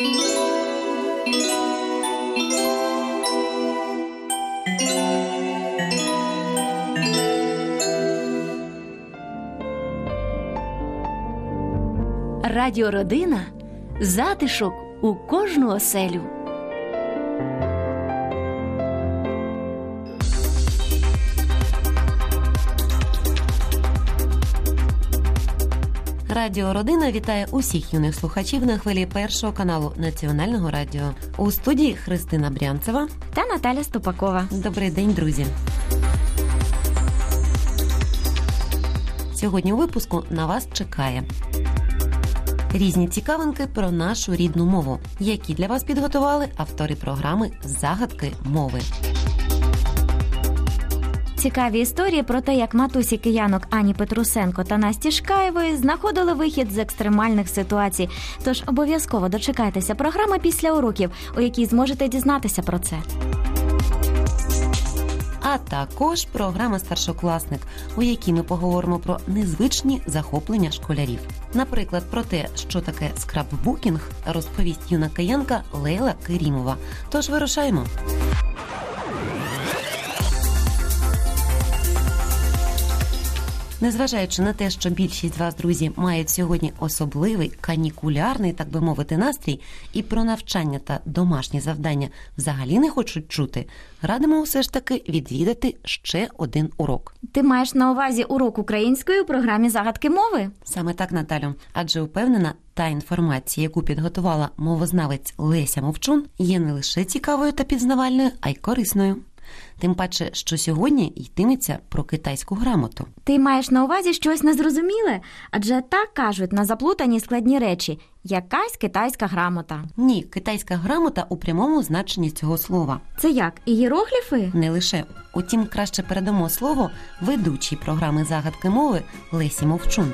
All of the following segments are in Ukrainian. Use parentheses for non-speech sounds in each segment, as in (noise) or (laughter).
Радіородина затишок у кожну оселю. Радіо Родина вітає усіх юних слухачів на хвилі першого каналу Національного радіо. У студії Христина Брянцева та Наталя Ступакова. Добрий день, друзі. Сьогодні у випуску на вас чекає різні цікавинки про нашу рідну мову, які для вас підготували автори програми Загадки мови. Цікаві історії про те, як матусі киянок Ані Петрусенко та Насті Шкаєвої знаходили вихід з екстремальних ситуацій. Тож обов'язково дочекайтеся програми після уроків, у якій зможете дізнатися про це. А також програма Старшокласник, у якій ми поговоримо про незвичні захоплення школярів. Наприклад, про те, що таке скраббукінг, розповість юна киянка Лейла Керімова. Тож вирушаємо. Незважаючи на те, що більшість з вас, друзі, мають сьогодні особливий канікулярний, так би мовити, настрій, і про навчання та домашні завдання взагалі не хочуть чути, радимо все ж таки відвідати ще один урок. Ти маєш на увазі урок української у програмі загадки мови? Саме так, Наталю, адже упевнена. Та інформація, яку підготувала мовознавець Леся Мовчун, є не лише цікавою та пізнавальною, а й корисною. Тим паче, що сьогодні йтиметься про китайську грамоту. Ти маєш на увазі щось незрозуміле? Адже так кажуть на заплутані складні речі. Якась китайська грамота. Ні, китайська грамота у прямому значенні цього слова. Це як? Ієрогліфи? Не лише. Утім, краще передамо слово ведучій програми загадки мови Лесі Мовчун.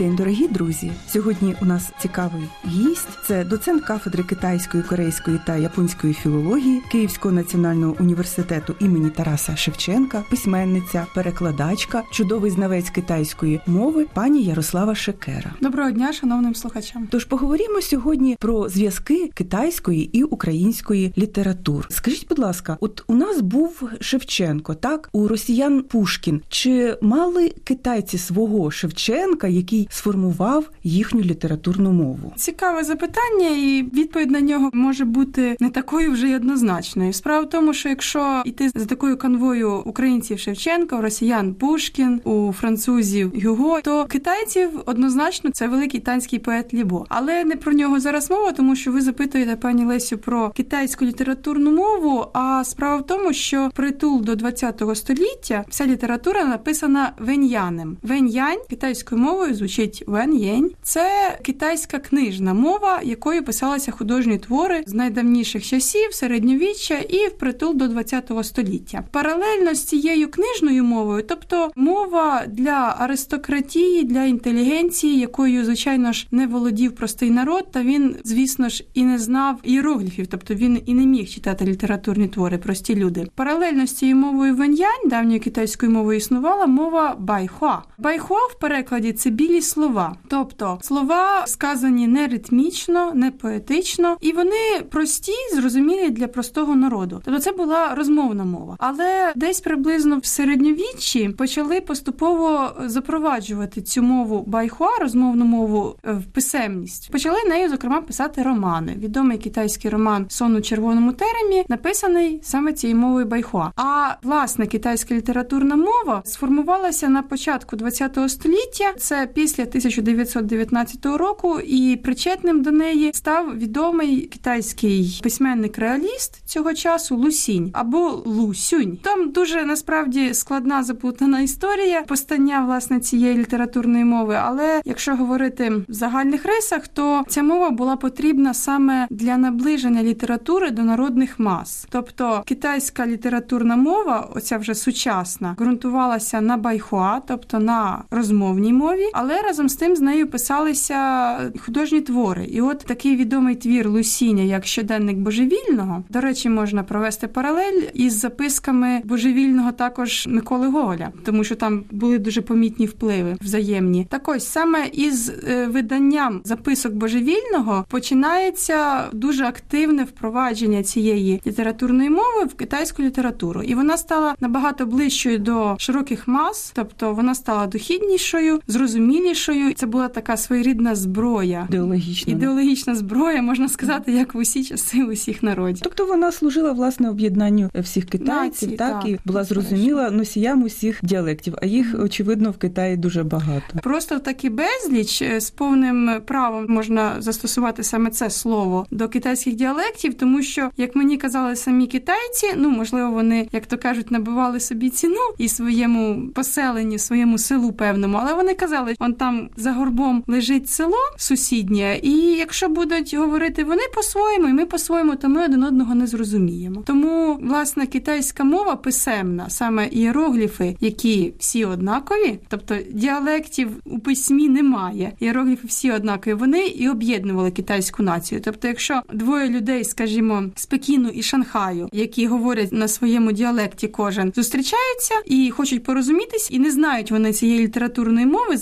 День, дорогі друзі! Сьогодні у нас цікавий гість. Це доцент кафедри китайської, корейської та японської філології Київського національного університету імені Тараса Шевченка, письменниця, перекладачка, чудовий знавець китайської мови, пані Ярослава Шекера. Доброго дня, шановним слухачам. Тож поговоримо сьогодні про зв'язки китайської і української літератур. Скажіть, будь ласка, от у нас був Шевченко, так у росіян Пушкін. Чи мали китайці свого Шевченка, який сформував їхню літературну мову? Цікаве запитання, і відповідь на нього може бути не такою вже й однозначною. Справа в тому, що якщо йти за такою канвою українців Шевченка, у росіян Пушкін, у французів Гюго, то китайців однозначно це великий танський поет Лібо. Але не про нього зараз мова, тому що ви запитуєте пані Лесю про китайську літературну мову. А справа в тому, що притул до ХХ століття вся література написана веньянем. Веньянь китайською мовою звучить звучить Вен Єнь. Це китайська книжна мова, якою писалися художні твори з найдавніших часів, середньовіччя і впритул до ХХ століття. Паралельно з цією книжною мовою, тобто мова для аристократії, для інтелігенції, якою, звичайно ж, не володів простий народ, та він, звісно ж, і не знав іерогліфів, тобто він і не міг читати літературні твори, прості люди. Паралельно з цією мовою веньянь, давньою китайською мовою існувала мова байхуа. Байхуа в перекладі це білі слова, тобто слова сказані не ритмічно, не поетично, і вони прості, зрозумілі для простого народу. Тобто це була розмовна мова. Але десь приблизно в середньовіччі почали поступово запроваджувати цю мову байхуа, розмовну мову е, в писемність. Почали нею, зокрема, писати романи. Відомий китайський роман Сон у червоному теремі написаний саме цією мовою байхуа. А власне китайська літературна мова сформувалася на початку ХХ століття. Це після після 1919 року, і причетним до неї став відомий китайський письменник-реаліст цього часу Лусінь або Лусюнь. Там дуже насправді складна заплутана історія постання власне цієї літературної мови. Але якщо говорити в загальних рисах, то ця мова була потрібна саме для наближення літератури до народних мас. Тобто китайська літературна мова, оця вже сучасна, ґрунтувалася на байхуа, тобто на розмовній мові, але разом з тим з нею писалися художні твори. І от такий відомий твір Лусіня, як щоденник божевільного. До речі, можна провести паралель із записками божевільного також Миколи Гоголя, тому що там були дуже помітні впливи взаємні. Так ось саме із е, виданням записок божевільного починається дуже активне впровадження цієї літературної мови в китайську літературу, і вона стала набагато ближчою до широких мас, тобто вона стала дохіднішою, зрозумілішою. Це була така своєрідна зброя, ідеологічна ідеологічна зброя, можна сказати, як в усі часи усіх народів. Тобто вона служила власне об'єднанню всіх китайців, Нації, так, так, і була зрозуміла носіям усіх діалектів, а їх очевидно в Китаї дуже багато. Просто такі безліч е, з повним правом можна застосувати саме це слово до китайських діалектів, тому що, як мені казали самі китайці, ну можливо, вони, як то кажуть, набивали собі ціну і своєму поселенню, своєму селу певному, але вони казали, он там за горбом лежить село сусіднє, і якщо будуть говорити вони по-своєму, і ми по-своєму, то ми один одного не зрозуміємо. Тому власне китайська мова писемна, саме ієрогліфи, які всі однакові, тобто діалектів у письмі немає. Іерогліфи всі однакові. Вони і об'єднували китайську націю. Тобто, якщо двоє людей, скажімо, з Пекіну і Шанхаю, які говорять на своєму діалекті, кожен зустрічаються і хочуть порозумітись, і не знають вони цієї літературної мови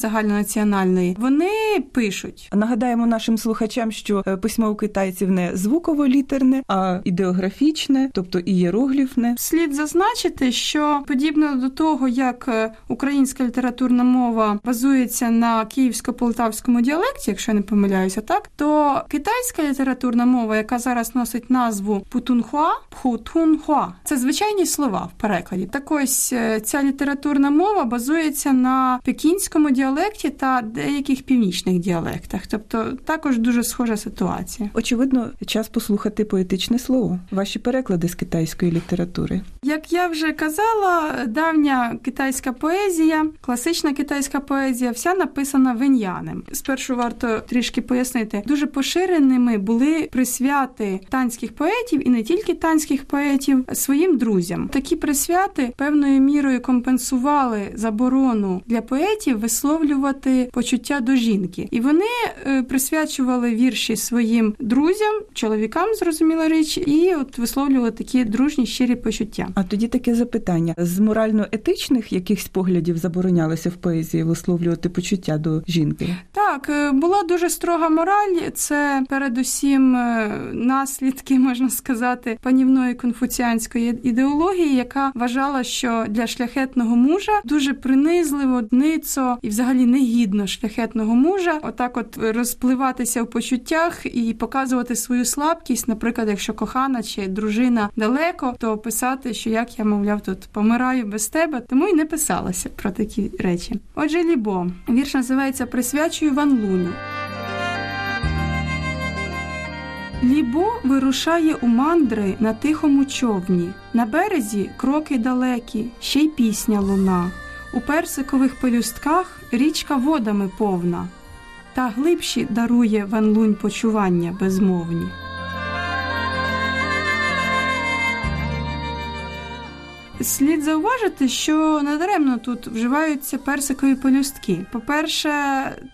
загальнонаціональної, вони пишуть. Нагадаємо нашим слухачам, що е, письмо у китайців не звуково-літерне, а ідеографічне, тобто ієрогліфне. Слід зазначити, що подібно до того, як е, українська літературна мова базується на київсько-полтавському діалекті, якщо я не помиляюся, так то китайська літературна мова, яка зараз носить назву путунхуа, пхутунхуа, це звичайні слова в перекладі. Так ось е, ця літературна мова базується на пекінському діалекті та деяких північних діалектах, тобто також дуже схожа ситуація. Очевидно, час послухати поетичне слово. Ваші переклади з китайської літератури. Як я вже казала, давня китайська поезія, класична китайська поезія, вся написана венянем. Спершу варто трішки пояснити, дуже поширеними були присвяти танських поетів і не тільки танських поетів своїм друзям. Такі присвяти певною мірою компенсували заборону для поетів висловлювати почуття до жінки, і вони е, присвячували вірші своїм друзям, чоловікам, зрозуміла річ, і от висловлювали такі дружні щирі почуття. А тоді таке запитання: з морально-етичних якихось поглядів заборонялося в поезії висловлювати почуття до жінки? Так, е, була дуже строга мораль. Це передусім е, наслідки, (laughs) можна сказати, панівної конфуціанської ідеології, яка вважала, що для шляхетного мужа дуже принизливо, ницо і взагалі негідно шляхетного мужа, отак, от розпливатися в почуттях і показувати свою слабкість, наприклад, якщо кохана чи дружина далеко, то писати, що як я мовляв тут помираю без тебе, тому й не писалося про такі речі. Отже, лібо вірш називається Присвячую Ван Луню. Лібо вирушає у мандри на тихому човні. На березі кроки далекі, ще й пісня луна. У персикових пелюстках річка водами повна, та глибші дарує Ван Лунь почування безмовні. Слід зауважити, що надаремно тут вживаються персикові пелюстки. По-перше,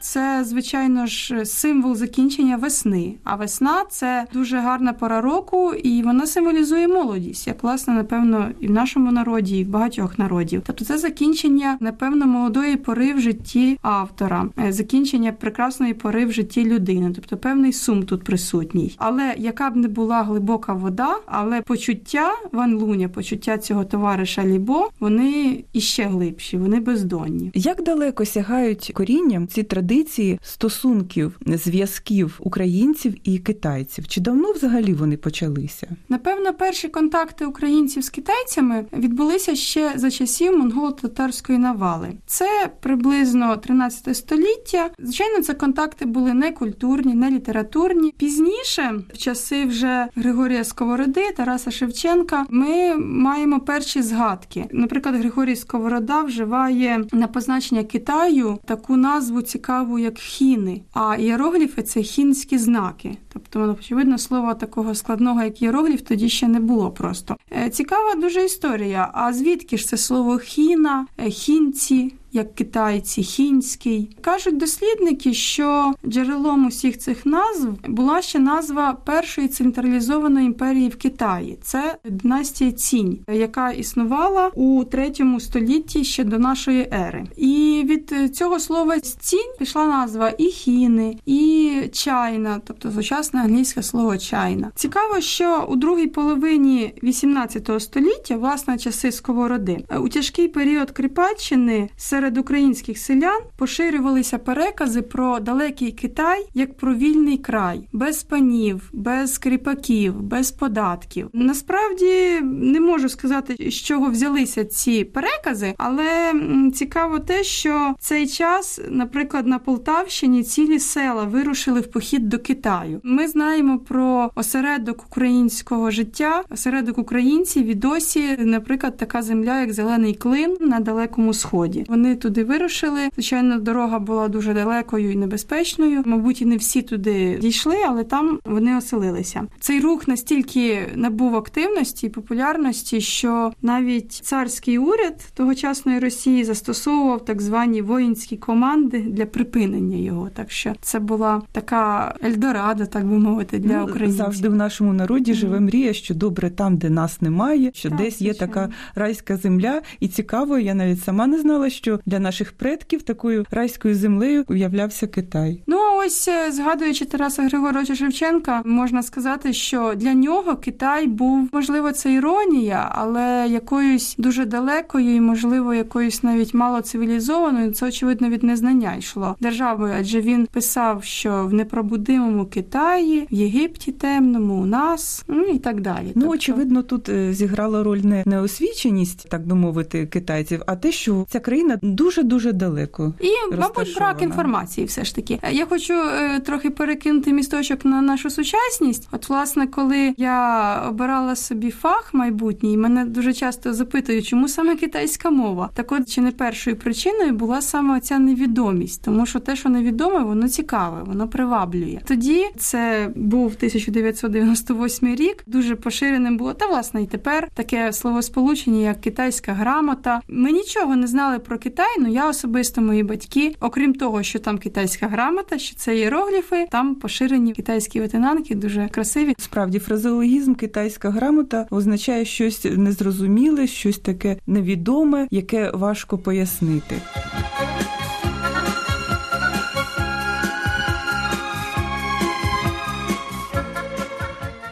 це звичайно ж символ закінчення весни. А весна це дуже гарна пора року, і вона символізує молодість, як власне, напевно, і в нашому народі, і в багатьох народів. Тобто, це закінчення, напевно, молодої пори в житті автора, е, закінчення прекрасної пори в житті людини, тобто певний сум тут присутній. Але яка б не була глибока вода, але почуття Ван Луня, почуття цього товариша Лібо, вони іще глибші, вони бездонні. Як далеко сягають корінням ці традиції стосунків, зв'язків українців і китайців? Чи давно взагалі вони почалися? Напевно, перші контакти українців з китайцями відбулися ще за часів монголо-татарської навали. Це приблизно 13 століття. Звичайно, це контакти були не культурні, не літературні. Пізніше, в часи вже Григорія Сковороди, Тараса Шевченка, ми маємо перші згадки. Наприклад, Григорій Сковорода вживає на позначення Китаю таку назву цікаву, як хіни. А іерогліфи це хінські знаки. Тобто, очевидно, слова такого складного, як іерогліф, тоді ще не було просто. Цікава дуже історія. А звідки ж це слово хіна, хінці? Як китайці, хінський. Кажуть дослідники, що джерелом усіх цих назв була ще назва першої централізованої імперії в Китаї. Це династія Цінь, яка існувала у третьому столітті ще до нашої ери. І від цього слова цінь пішла назва і хіни, і чайна, тобто сучасне англійське слово чайна. Цікаво, що у другій половині 18 століття, власне, часи сковороди, у тяжкий період Кріпаччини серед українських селян поширювалися перекази про далекий Китай як про вільний край, без панів, без кріпаків, без податків. Насправді не можу сказати, з чого взялися ці перекази, але цікаво те, що цей час, наприклад, на Полтавщині цілі села вирушили в похід до Китаю. Ми знаємо про осередок українського життя, осередок українців і досі, наприклад, така земля, як Зелений Клин на далекому сході. Вони туди вирушили. Звичайно, дорога була дуже далекою і небезпечною. Мабуть, і не всі туди дійшли, але там вони оселилися. Цей рух настільки набув активності і популярності, що навіть царський уряд тогочасної Росії застосовував так звані воїнські команди для припинення його. Так що це була така ельдорадо, так би мовити, для ну, українців. завжди в нашому народі mm-hmm. живе мрія, що добре там, де нас немає, що так, десь є така райська земля, і цікаво, я навіть сама не знала, що для наших предків такою райською землею уявлявся Китай. Ну ось згадуючи Тараса Григоровича Шевченка, можна сказати, що для нього Китай був можливо це іронія, але якоюсь дуже далекою і, можливо, якоюсь навіть мало цивілізованою. Це очевидно від незнання йшло державою, адже він писав, що в непробудимому Китаї, в Єгипті темному, у нас, ну і так далі. Ну тобто... очевидно, тут зіграла роль не неосвіченість, так би мовити, китайців, а те, що ця країна дуже дуже далеко і, мабуть, брак інформації, все ж таки. Я хочу е, трохи перекинути місточок на нашу сучасність. От, власне, коли я обирала собі фах майбутній, мене дуже часто запитують, чому саме китайська мова. Так от чи не першою причиною була саме оця невідомість, тому що те, що невідоме, воно цікаве, воно приваблює. Тоді це був 1998 рік. Дуже поширеним було та власне і тепер таке словосполучення, як китайська грамота. Ми нічого не знали про Китай. Ну я особисто мої батьки, окрім того, що там китайська грамота, що це іерогліфи, там поширені китайські ветенанки, дуже красиві. Справді фразеологізм китайська грамота означає щось незрозуміле, щось таке невідоме, яке важко пояснити.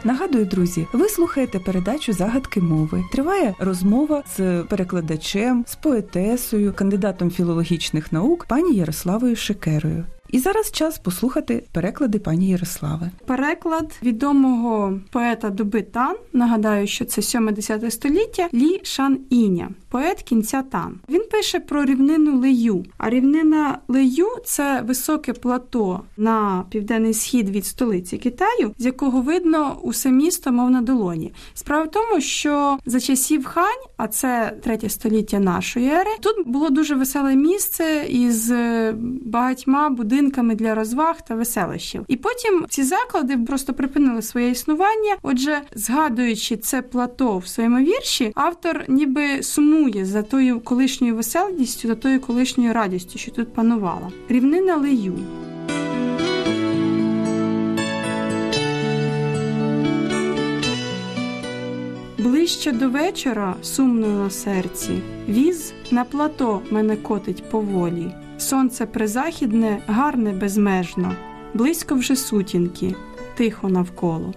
Нагадую, друзі, ви слухаєте передачу загадки мови. Триває розмова з перекладачем, з поетесою, кандидатом філологічних наук пані Ярославою Шекерою. І зараз час послухати переклади пані Ярослави. Переклад відомого поета доби Тан. Нагадаю, що це 7-10 століття Лі Шан Іня, поет кінця Тан. Він пише про рівнину Лею. А рівнина Лею це високе плато на південний схід від столиці Китаю, з якого видно усе місто, мов на долоні. Справа в тому, що за часів хань, а це третє століття нашої ери, тут було дуже веселе місце із багатьма будинками будинками для розваг та веселищів. І потім ці заклади просто припинили своє існування. Отже, згадуючи це плато в своєму вірші, автор ніби сумує за тою колишньою веселістю, за тою колишньою радістю, що тут панувала. Рівнина Лею. Ближче до вечора, сумно на серці, віз на плато мене котить поволі. Сонце призахідне, гарне безмежно, близько вже сутінки, тихо навколо.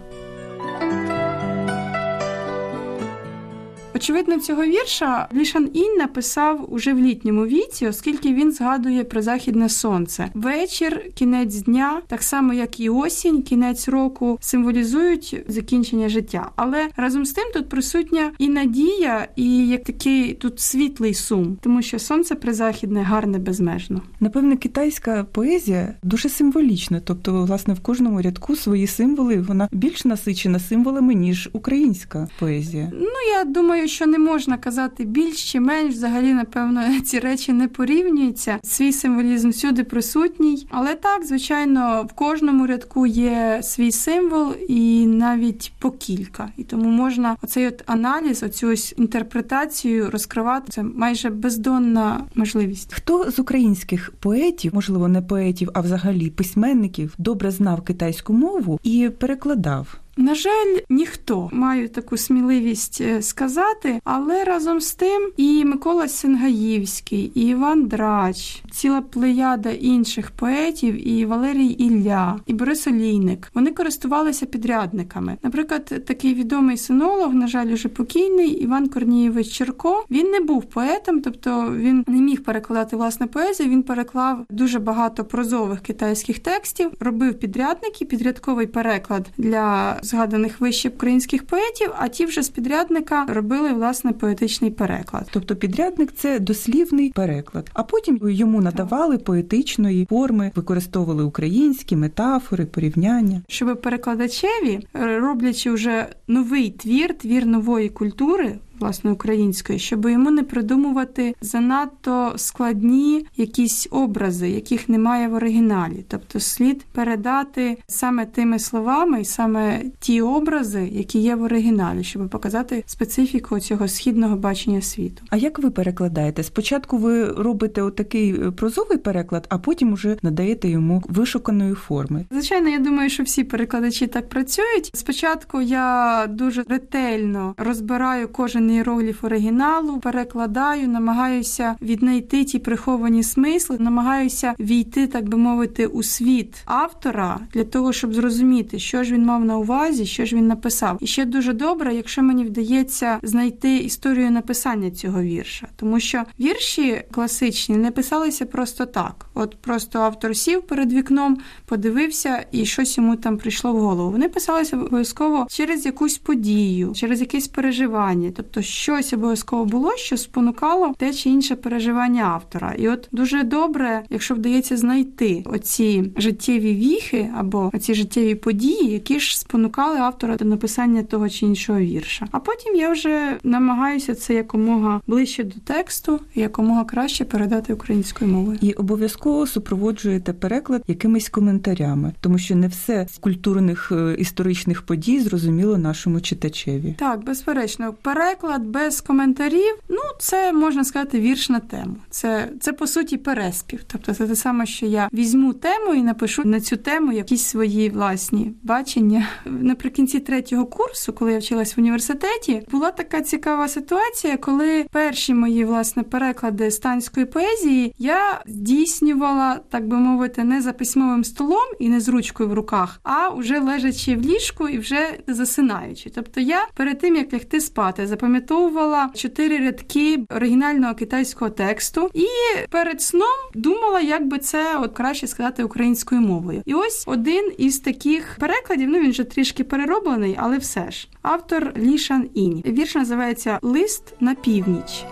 Очевидно, цього вірша Лішан Інь написав уже в літньому віці, оскільки він згадує про західне сонце. Вечір, кінець дня, так само як і осінь, кінець року, символізують закінчення життя. Але разом з тим тут присутня і надія, і як такий тут світлий сум, тому що сонце призахідне гарне безмежно. Напевне, китайська поезія дуже символічна, тобто, власне, в кожному рядку свої символи вона більш насичена символами ніж українська поезія. Ну я думаю думаю, що не можна казати більш чи менш. Взагалі, напевно, (laughs) ці речі не порівнюються. Свій символізм всюди присутній. Але так, звичайно, в кожному рядку є свій символ, і навіть по кілька. І тому можна оцей от аналіз, оцю ось інтерпретацію розкривати. Це майже бездонна можливість. Хто з українських поетів, можливо, не поетів, а взагалі письменників, добре знав китайську мову і перекладав? На жаль, ніхто маю таку сміливість е, сказати, але разом з тим і Микола Сенгаївський, і Іван Драч, ціла плеяда інших поетів, і Валерій Ілля, і Борис Олійник. Вони користувалися підрядниками. Наприклад, такий відомий синолог, на жаль, уже покійний Іван Корнієвич Черко. Він не був поетом, тобто він не міг перекладати власне поезію. Він переклав дуже багато прозових китайських текстів, робив підрядники, підрядковий переклад для згаданих вище українських поетів, а ті вже з підрядника робили власне поетичний переклад. Тобто підрядник це дослівний переклад, а потім йому надавали поетичної форми, використовували українські метафори, порівняння. Щоб перекладачеві, роблячи вже новий твір, твір нової культури, власне української, щоб йому не придумувати занадто складні якісь образи, яких немає в оригіналі. Тобто слід передати саме тими словами і саме ті образи, які є в оригіналі, щоб показати специфіку цього східного бачення світу. А як ви перекладаєте? Спочатку ви робите отакий е, прозовий переклад, а потім уже надаєте йому вишуканої форми. Звичайно, я думаю, що всі перекладачі так працюють. Спочатку я дуже ретельно розбираю кожен кожен іерогліф оригіналу, перекладаю, намагаюся віднайти ті приховані смисли, намагаюся війти, так би мовити, у світ автора для того, щоб зрозуміти, що ж він мав на увазі, що ж він написав. І ще дуже добре, якщо мені вдається знайти історію написання цього вірша, тому що вірші класичні не писалися просто так. От просто автор сів перед вікном, подивився і щось йому там прийшло в голову. Вони писалися обов'язково через якусь подію, через якесь переживання. Тобто Тобто щось обов'язково було, що спонукало те чи інше переживання автора. І от дуже добре, якщо вдається знайти оці життєві віхи або оці життєві події, які ж спонукали автора до написання того чи іншого вірша. А потім я вже намагаюся це якомога ближче до тексту якомога краще передати українською мовою. І обов'язково супроводжуєте переклад якимись коментарями, тому що не все з культурних е, історичних подій зрозуміло нашому читачеві. Так, безперечно, переклад переклад без коментарів, ну це можна сказати вірш на тему. Це це по суті переспів. Тобто це те саме, що я візьму тему і напишу на цю тему якісь свої власні бачення. Наприкінці третього курсу, коли я вчилась в університеті, була така цікава ситуація, коли перші мої власне переклади станської поезії я здійснювала, так би мовити, не за письмовим столом і не з ручкою в руках, а вже лежачи в ліжку і вже засинаючи. Тобто я перед тим як лягти спати, запам'ятала запам'ятовувала чотири рядки оригінального китайського тексту і перед сном думала, як би це от краще сказати українською мовою. І ось один із таких перекладів. Ну він вже трішки перероблений, але все ж автор Лішан Інь. Вірш називається Лист на північ.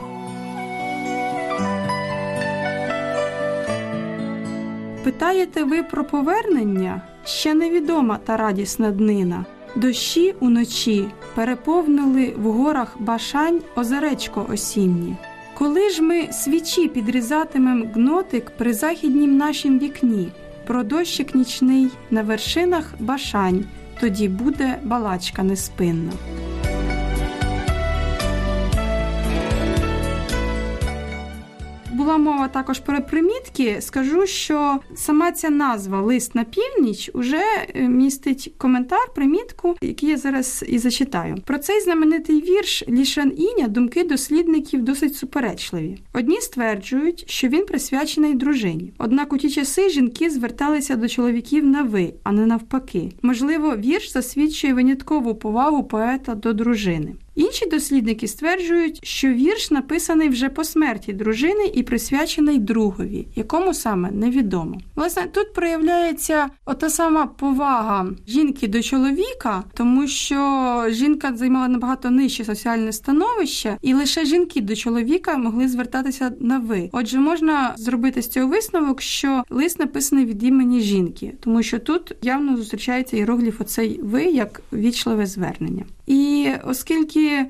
Питаєте ви про повернення? Ще невідома та радісна днина. Дощі уночі переповнили в горах башань озеречко осінні. Коли ж ми свічі підрізатимем гнотик при західнім нашім вікні, про дощик нічний на вершинах башань, тоді буде балачка неспинна. Була мова також про примітки, скажу, що сама ця назва Лист на північ уже е, містить коментар, примітку, який я зараз і зачитаю. Про цей знаменитий вірш Лішан Іня думки дослідників досить суперечливі. Одні стверджують, що він присвячений дружині. Однак у ті часи жінки зверталися до чоловіків на ви, а не навпаки. Можливо, вірш засвідчує виняткову повагу поета до дружини. Інші дослідники стверджують, що вірш написаний вже по смерті дружини і присвячений другові, якому саме невідомо. Власне, тут проявляється ота сама повага жінки до чоловіка, тому що жінка займала набагато нижче соціальне становище, і лише жінки до чоловіка могли звертатися на ви. Отже, можна зробити з цього висновок, що лист написаний від імені жінки, тому що тут явно зустрічається іерогліф оцей ви як вічливе звернення. І оскільки е,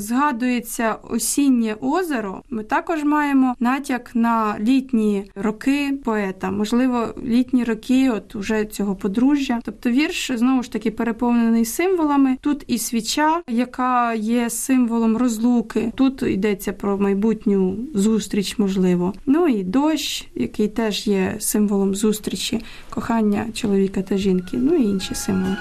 згадується осіннє озеро, ми також маємо натяк на літні роки поета, можливо, літні роки, от уже цього подружжя. Тобто вірш знову ж таки переповнений символами. Тут і свіча, яка є символом розлуки. Тут йдеться про майбутню зустріч, можливо. Ну і дощ, який теж є символом зустрічі, кохання чоловіка та жінки, ну і інші символи.